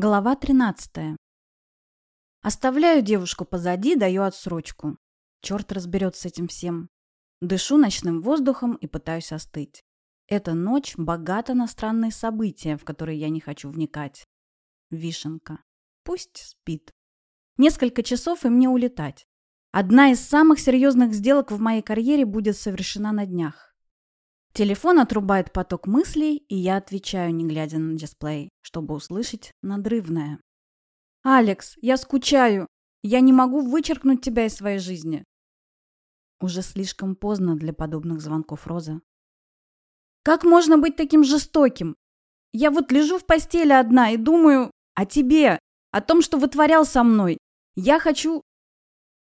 Глава 13. Оставляю девушку позади, даю отсрочку. Черт разберет с этим всем. Дышу ночным воздухом и пытаюсь остыть. Эта ночь богата на странные события, в которые я не хочу вникать. Вишенка. Пусть спит. Несколько часов и мне улетать. Одна из самых серьезных сделок в моей карьере будет совершена на днях. Телефон отрубает поток мыслей, и я отвечаю, не глядя на дисплей, чтобы услышать надрывное. «Алекс, я скучаю. Я не могу вычеркнуть тебя из своей жизни». Уже слишком поздно для подобных звонков Роза. «Как можно быть таким жестоким? Я вот лежу в постели одна и думаю о тебе, о том, что вытворял со мной. Я хочу...»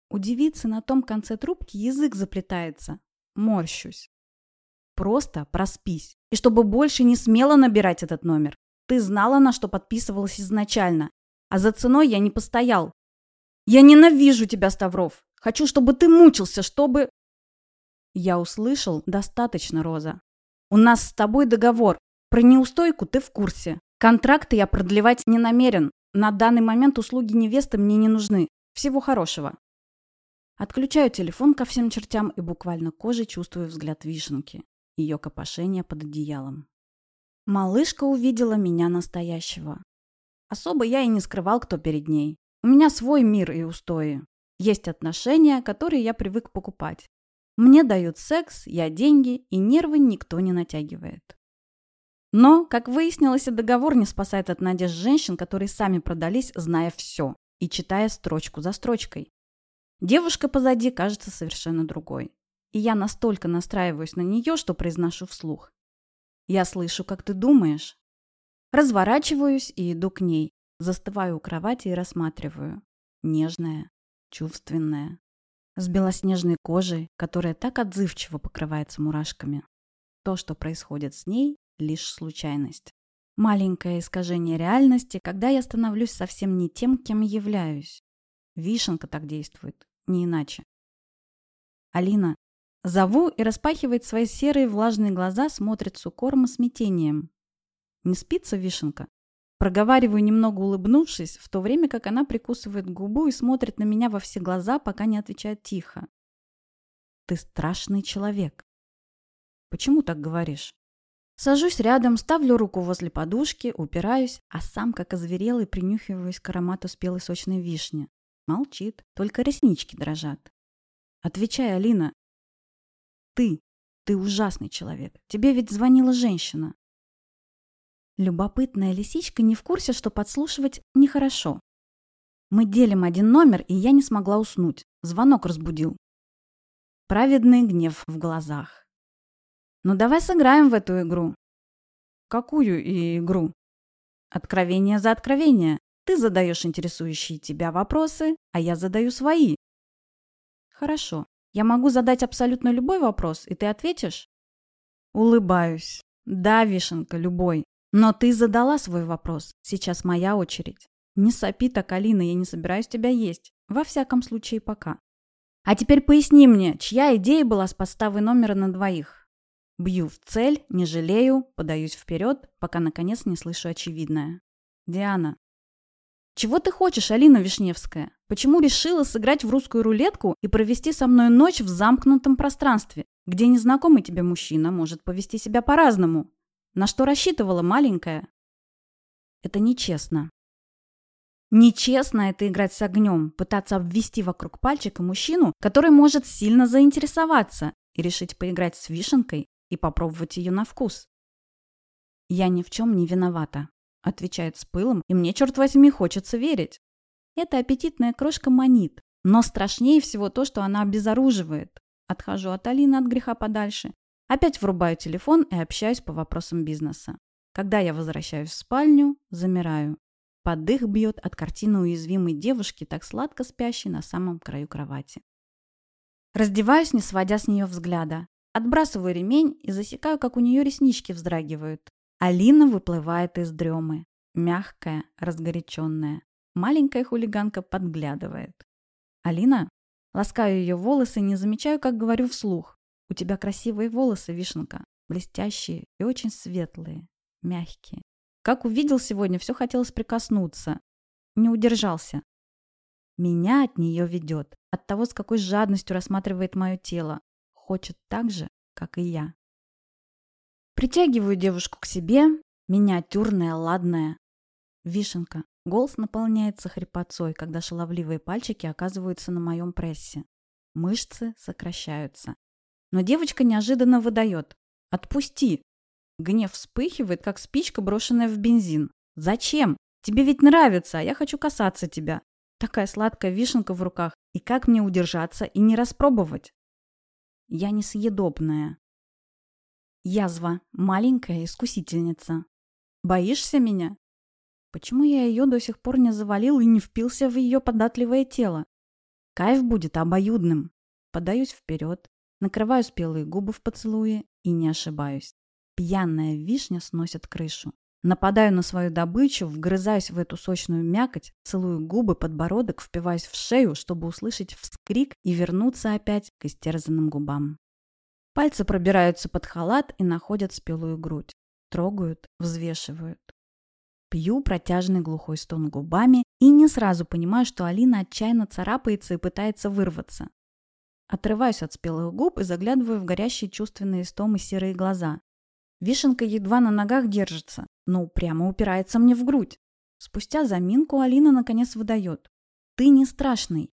Удивиться на том конце трубки язык заплетается. Морщусь. Просто проспись. И чтобы больше не смело набирать этот номер. Ты знала, на что подписывалась изначально. А за ценой я не постоял. Я ненавижу тебя, Ставров. Хочу, чтобы ты мучился, чтобы... Я услышал достаточно, Роза. У нас с тобой договор. Про неустойку ты в курсе. Контракты я продлевать не намерен. На данный момент услуги невесты мне не нужны. Всего хорошего. Отключаю телефон ко всем чертям и буквально кожей чувствую взгляд вишенки ее копошение под одеялом. Малышка увидела меня настоящего. Особо я и не скрывал, кто перед ней. У меня свой мир и устои. Есть отношения, которые я привык покупать. Мне дают секс, я деньги, и нервы никто не натягивает. Но, как выяснилось, и договор не спасает от надежд женщин, которые сами продались, зная все и читая строчку за строчкой. Девушка позади кажется совершенно другой и я настолько настраиваюсь на нее, что произношу вслух. Я слышу, как ты думаешь. Разворачиваюсь и иду к ней. Застываю у кровати и рассматриваю. Нежная, чувственная, с белоснежной кожей, которая так отзывчиво покрывается мурашками. То, что происходит с ней, лишь случайность. Маленькое искажение реальности, когда я становлюсь совсем не тем, кем являюсь. Вишенка так действует, не иначе. Алина, Зову и распахивает свои серые влажные глаза, смотрит с укором и смятением. Не спится вишенка? Проговариваю, немного улыбнувшись, в то время как она прикусывает губу и смотрит на меня во все глаза, пока не отвечает тихо. Ты страшный человек. Почему так говоришь? Сажусь рядом, ставлю руку возле подушки, упираюсь, а сам, как озверелый, принюхиваюсь к аромату спелой сочной вишни. Молчит, только реснички дрожат. Отвечай, Алина, ты, ты ужасный человек. Тебе ведь звонила женщина. Любопытная лисичка не в курсе, что подслушивать нехорошо. Мы делим один номер, и я не смогла уснуть. Звонок разбудил. Праведный гнев в глазах. Ну давай сыграем в эту игру. Какую игру? Откровение за откровение. Ты задаешь интересующие тебя вопросы, а я задаю свои. Хорошо. Я могу задать абсолютно любой вопрос, и ты ответишь? Улыбаюсь. Да, Вишенка, любой. Но ты задала свой вопрос. Сейчас моя очередь. Не сопи так, Алина, я не собираюсь тебя есть. Во всяком случае, пока. А теперь поясни мне, чья идея была с подставой номера на двоих? Бью в цель, не жалею, подаюсь вперед, пока наконец не слышу очевидное. Диана, чего ты хочешь, Алина Вишневская? Почему решила сыграть в русскую рулетку и провести со мной ночь в замкнутом пространстве, где незнакомый тебе мужчина может повести себя по-разному? На что рассчитывала маленькая? Это нечестно. Нечестно это играть с огнем, пытаться обвести вокруг пальчика мужчину, который может сильно заинтересоваться и решить поиграть с вишенкой и попробовать ее на вкус. Я ни в чем не виновата. Отвечает с пылом, и мне, черт возьми, хочется верить. Эта аппетитная крошка манит, но страшнее всего то, что она обезоруживает. Отхожу от Алины от греха подальше. Опять врубаю телефон и общаюсь по вопросам бизнеса. Когда я возвращаюсь в спальню, замираю. Подых бьет от картины уязвимой девушки, так сладко спящей на самом краю кровати. Раздеваюсь, не сводя с нее взгляда. Отбрасываю ремень и засекаю, как у нее реснички вздрагивают. Алина выплывает из дремы. Мягкая, разгоряченная. Маленькая хулиганка подглядывает. «Алина?» Ласкаю ее волосы, не замечаю, как говорю вслух. «У тебя красивые волосы, Вишенка. Блестящие и очень светлые. Мягкие. Как увидел сегодня, все хотелось прикоснуться. Не удержался. Меня от нее ведет. От того, с какой жадностью рассматривает мое тело. Хочет так же, как и я. Притягиваю девушку к себе. Миниатюрная, ладная. Вишенка. Голос наполняется хрипотцой, когда шаловливые пальчики оказываются на моем прессе. Мышцы сокращаются. Но девочка неожиданно выдает. «Отпусти!» Гнев вспыхивает, как спичка, брошенная в бензин. «Зачем? Тебе ведь нравится, а я хочу касаться тебя. Такая сладкая вишенка в руках. И как мне удержаться и не распробовать?» Я несъедобная. Язва. Маленькая искусительница. Боишься меня? Почему я ее до сих пор не завалил и не впился в ее податливое тело? Кайф будет обоюдным. Подаюсь вперед, накрываю спелые губы в поцелуе и не ошибаюсь. Пьяная вишня сносит крышу. Нападаю на свою добычу, вгрызаюсь в эту сочную мякоть, целую губы, подбородок, впиваюсь в шею, чтобы услышать вскрик и вернуться опять к истерзанным губам. Пальцы пробираются под халат и находят спелую грудь. Трогают, взвешивают. Пью протяжный глухой стон губами и не сразу понимаю, что Алина отчаянно царапается и пытается вырваться. Отрываюсь от спелых губ и заглядываю в горящие чувственные стомы серые глаза. Вишенка едва на ногах держится, но упрямо упирается мне в грудь. Спустя заминку Алина наконец выдает. «Ты не страшный».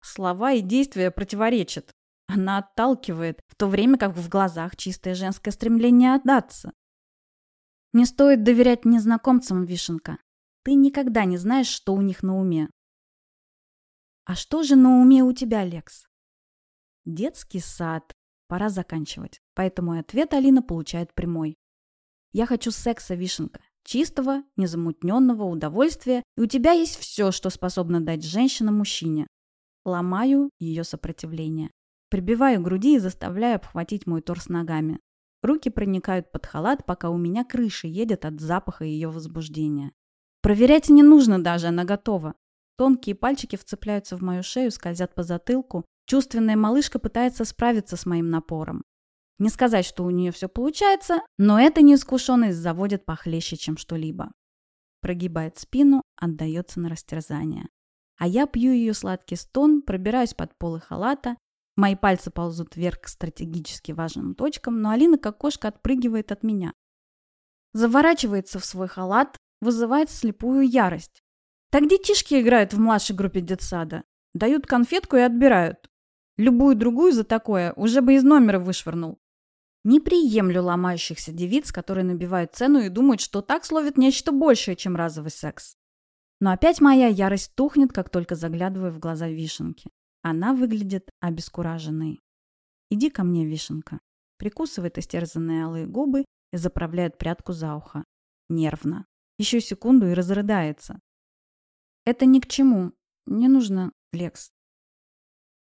Слова и действия противоречат. Она отталкивает, в то время как в глазах чистое женское стремление отдаться. Не стоит доверять незнакомцам, Вишенка. Ты никогда не знаешь, что у них на уме. А что же на уме у тебя, Лекс? Детский сад, Пора заканчивать. Поэтому ответ Алина получает прямой. Я хочу секса, Вишенка. Чистого, незамутненного удовольствия, и у тебя есть все, что способно дать женщина мужчине. Ломаю ее сопротивление. Прибиваю груди и заставляю обхватить мой торс ногами. Руки проникают под халат, пока у меня крыша едет от запаха ее возбуждения. Проверять не нужно даже, она готова. Тонкие пальчики вцепляются в мою шею, скользят по затылку, Чувственная малышка пытается справиться с моим напором. Не сказать, что у нее все получается, но эта неискушенность заводит похлеще, чем что-либо. Прогибает спину, отдается на растерзание. А я пью ее сладкий стон, пробираюсь под полы халата. Мои пальцы ползут вверх к стратегически важным точкам, но Алина как кошка отпрыгивает от меня. Заворачивается в свой халат, вызывает слепую ярость. Так детишки играют в младшей группе детсада. Дают конфетку и отбирают. Любую другую за такое уже бы из номера вышвырнул. Не приемлю ломающихся девиц, которые набивают цену и думают, что так словит нечто большее, чем разовый секс. Но опять моя ярость тухнет, как только заглядываю в глаза Вишенки. Она выглядит обескураженной. «Иди ко мне, Вишенка». Прикусывает истерзанные алые губы и заправляет прядку за ухо. Нервно. Еще секунду и разрыдается. «Это ни к чему. Не нужно, Лекс.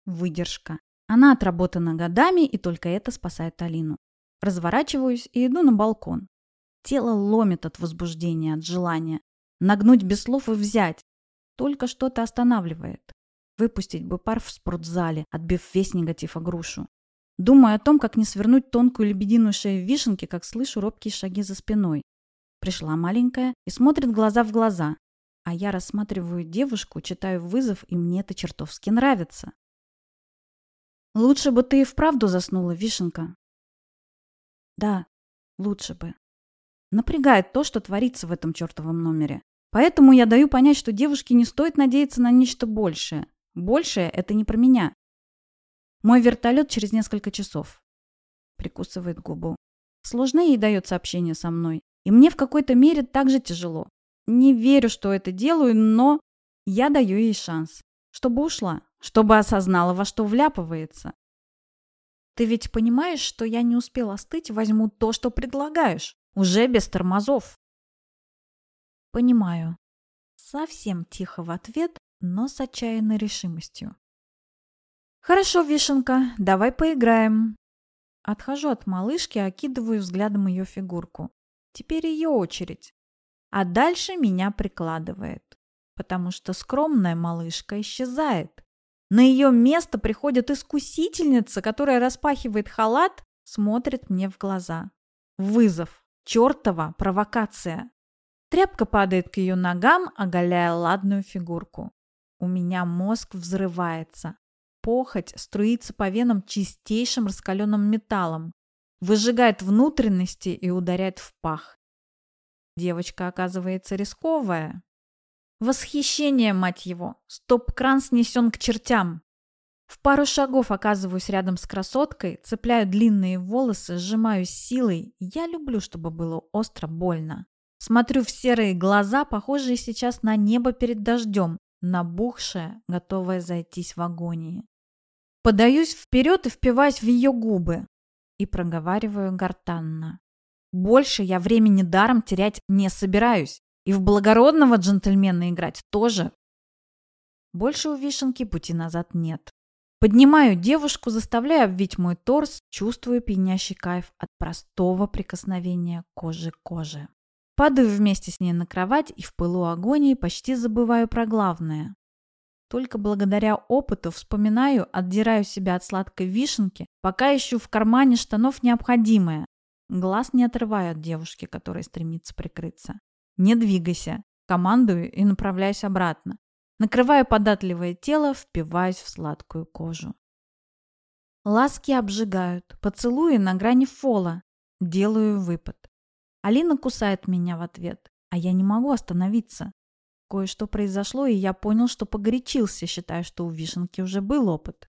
Выдержка. Она отработана годами, и только это спасает Алину. Разворачиваюсь и иду на балкон. Тело ломит от возбуждения, от желания. Нагнуть без слов и взять. Только что-то останавливает. Выпустить бы пар в спортзале, отбив весь негатив о грушу. Думаю о том, как не свернуть тонкую лебединую шею вишенки, как слышу робкие шаги за спиной. Пришла маленькая и смотрит глаза в глаза. А я рассматриваю девушку, читаю вызов, и мне это чертовски нравится. Лучше бы ты и вправду заснула, Вишенка. Да, лучше бы. Напрягает то, что творится в этом чертовом номере. Поэтому я даю понять, что девушке не стоит надеяться на нечто большее. Большее – это не про меня. Мой вертолет через несколько часов. Прикусывает губу. Сложно ей дается общение со мной. И мне в какой-то мере так же тяжело. Не верю, что это делаю, но я даю ей шанс, чтобы ушла чтобы осознала, во что вляпывается. Ты ведь понимаешь, что я не успел остыть, возьму то, что предлагаешь, уже без тормозов. Понимаю. Совсем тихо в ответ, но с отчаянной решимостью. Хорошо, Вишенка, давай поиграем. Отхожу от малышки, окидываю взглядом ее фигурку. Теперь ее очередь. А дальше меня прикладывает, потому что скромная малышка исчезает. На ее место приходит искусительница, которая распахивает халат, смотрит мне в глаза. Вызов. Чертова провокация. Тряпка падает к ее ногам, оголяя ладную фигурку. У меня мозг взрывается. Похоть струится по венам чистейшим раскаленным металлом, выжигает внутренности и ударяет в пах. Девочка оказывается рисковая. Восхищение, мать его! Стоп-кран снесен к чертям. В пару шагов оказываюсь рядом с красоткой, цепляю длинные волосы, сжимаю силой. Я люблю, чтобы было остро больно. Смотрю в серые глаза, похожие сейчас на небо перед дождем, набухшая, готовая зайтись в агонии. Подаюсь вперед и впиваюсь в ее губы. И проговариваю гортанно. Больше я времени даром терять не собираюсь. И в благородного джентльмена играть тоже. Больше у вишенки пути назад нет. Поднимаю девушку, заставляя обвить мой торс, чувствую пьянящий кайф от простого прикосновения кожи к коже. Падаю вместе с ней на кровать и в пылу агонии почти забываю про главное. Только благодаря опыту вспоминаю, отдираю себя от сладкой вишенки, пока ищу в кармане штанов необходимое. Глаз не отрываю от девушки, которая стремится прикрыться. Не двигайся. Командую и направляюсь обратно. Накрываю податливое тело, впиваюсь в сладкую кожу. Ласки обжигают, поцелуи на грани фола. Делаю выпад. Алина кусает меня в ответ, а я не могу остановиться. Кое-что произошло, и я понял, что погорячился, считая, что у Вишенки уже был опыт.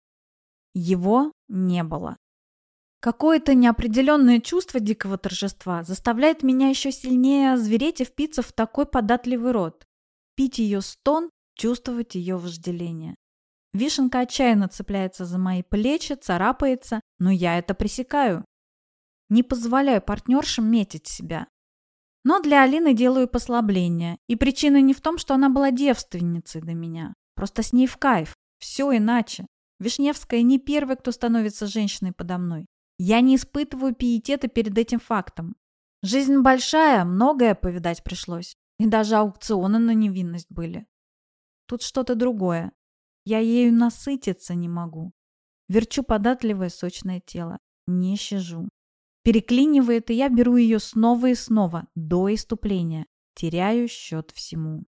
Его не было. Какое-то неопределенное чувство дикого торжества заставляет меня еще сильнее звереть и впиться в такой податливый рот. Пить ее стон, чувствовать ее вожделение. Вишенка отчаянно цепляется за мои плечи, царапается, но я это пресекаю. Не позволяю партнершам метить себя. Но для Алины делаю послабление. И причина не в том, что она была девственницей до меня. Просто с ней в кайф. Все иначе. Вишневская не первая, кто становится женщиной подо мной. Я не испытываю пиетета перед этим фактом. Жизнь большая, многое повидать пришлось. И даже аукционы на невинность были. Тут что-то другое. Я ею насытиться не могу. Верчу податливое сочное тело. Не щажу. Переклинивает, и я беру ее снова и снова, до иступления. Теряю счет всему.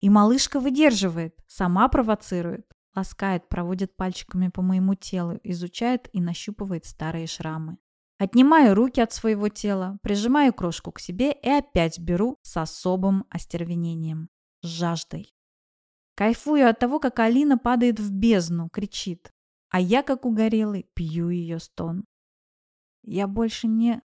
И малышка выдерживает, сама провоцирует, ласкает, проводит пальчиками по моему телу, изучает и нащупывает старые шрамы. Отнимаю руки от своего тела, прижимаю крошку к себе и опять беру с особым остервенением. С жаждой. Кайфую от того, как Алина падает в бездну, кричит. А я, как угорелый, пью ее стон. Я больше не...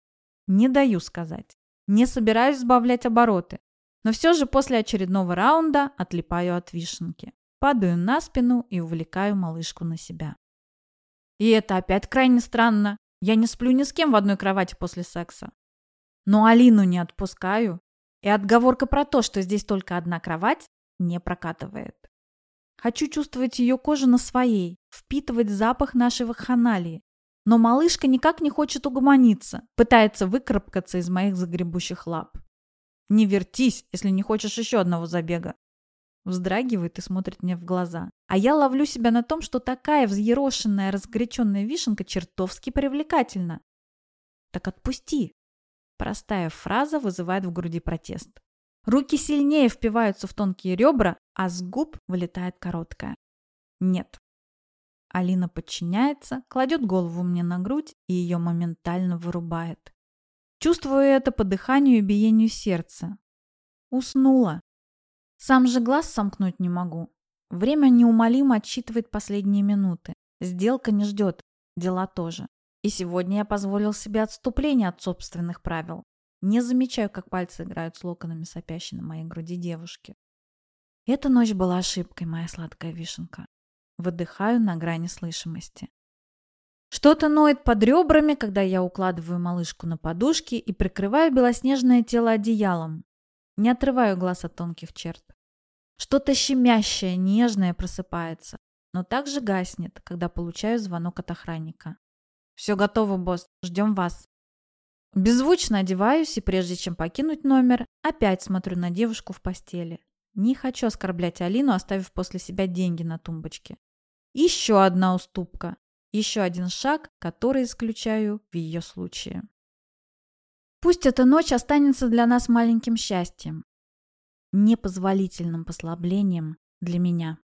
Не даю сказать. Не собираюсь сбавлять обороты. Но все же после очередного раунда отлипаю от вишенки. Падаю на спину и увлекаю малышку на себя. И это опять крайне странно. Я не сплю ни с кем в одной кровати после секса. Но Алину не отпускаю. И отговорка про то, что здесь только одна кровать, не прокатывает. Хочу чувствовать ее кожу на своей, впитывать запах нашей вакханалии, но малышка никак не хочет угомониться, пытается выкарабкаться из моих загребущих лап. «Не вертись, если не хочешь еще одного забега!» Вздрагивает и смотрит мне в глаза. А я ловлю себя на том, что такая взъерошенная, разгоряченная вишенка чертовски привлекательна. «Так отпусти!» Простая фраза вызывает в груди протест. Руки сильнее впиваются в тонкие ребра, а с губ вылетает короткая. «Нет, Алина подчиняется, кладет голову мне на грудь и ее моментально вырубает. Чувствую это по дыханию и биению сердца. Уснула. Сам же глаз сомкнуть не могу. Время неумолимо отсчитывает последние минуты. Сделка не ждет, дела тоже. И сегодня я позволил себе отступление от собственных правил. Не замечаю, как пальцы играют с локонами сопящей на моей груди девушки. Эта ночь была ошибкой, моя сладкая вишенка. Выдыхаю на грани слышимости. Что-то ноет под ребрами, когда я укладываю малышку на подушки и прикрываю белоснежное тело одеялом. Не отрываю глаз от тонких черт. Что-то щемящее, нежное просыпается, но также гаснет, когда получаю звонок от охранника. «Все готово, босс. Ждем вас». Беззвучно одеваюсь и, прежде чем покинуть номер, опять смотрю на девушку в постели. Не хочу оскорблять Алину, оставив после себя деньги на тумбочке. Еще одна уступка. Еще один шаг, который исключаю в ее случае. Пусть эта ночь останется для нас маленьким счастьем. непозволительным послаблением для меня.